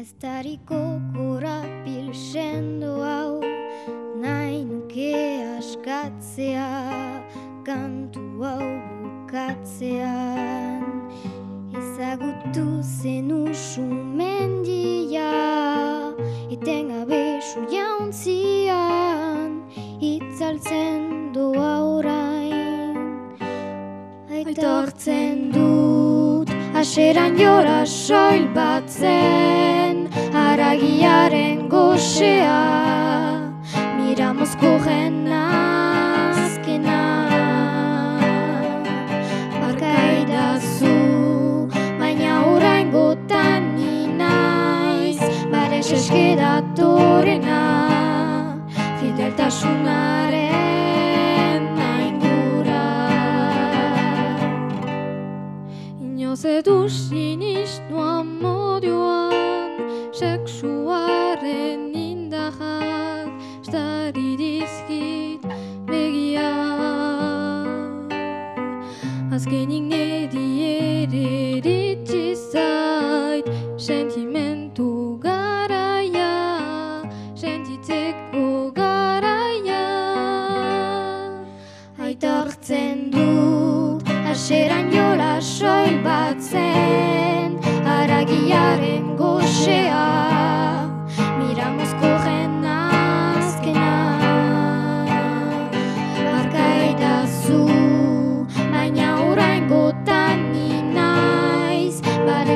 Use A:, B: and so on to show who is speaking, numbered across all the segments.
A: Ez tariko korapil sendo hau Nahi nuke askatzea Kantu hau bukatzean Ezagutu zen usu mendia Eten gabe su jauntzian Itzaltzen doa orain. Aitortzen dut Aseran jora soil batzen Aragiaren goxea Miramozko genazkena Barkaidazu Baina orain gotan ninaiz Bares eskedatorena Fideltasunaren aingura. Inoz edu sinistu Azkenik nedi ere eritzi zait Sentimentu garaia Sentitzeko garaia Aitortzen dut Aseran jola soil batzen Aragiaren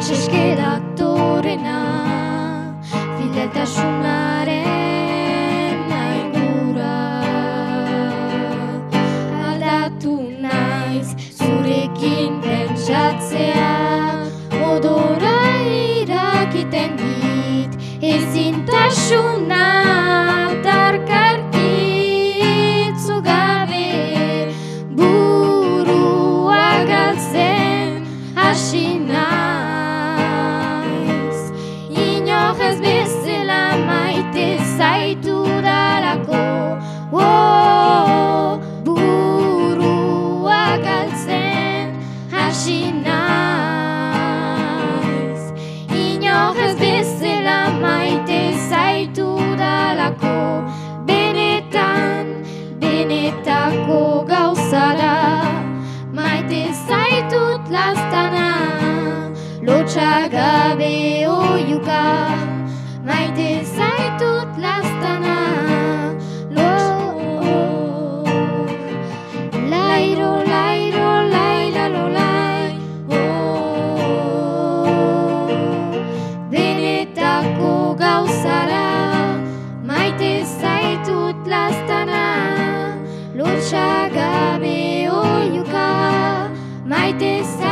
A: Barex eskedatorena Fideltasunaren aingura aldatu naiz zurekin pentsatzea odora irakiten dit ezintasuna tarkarkitzu gabe burua galtzen hasi naiz Lotsa gabe oiuka Maite zaitut lastana. Lo Lairo, lairo, laila, lo, lai Denetako gauzara. Maite zaitut lastana. Lotsa gabe oiuka Maite zaitut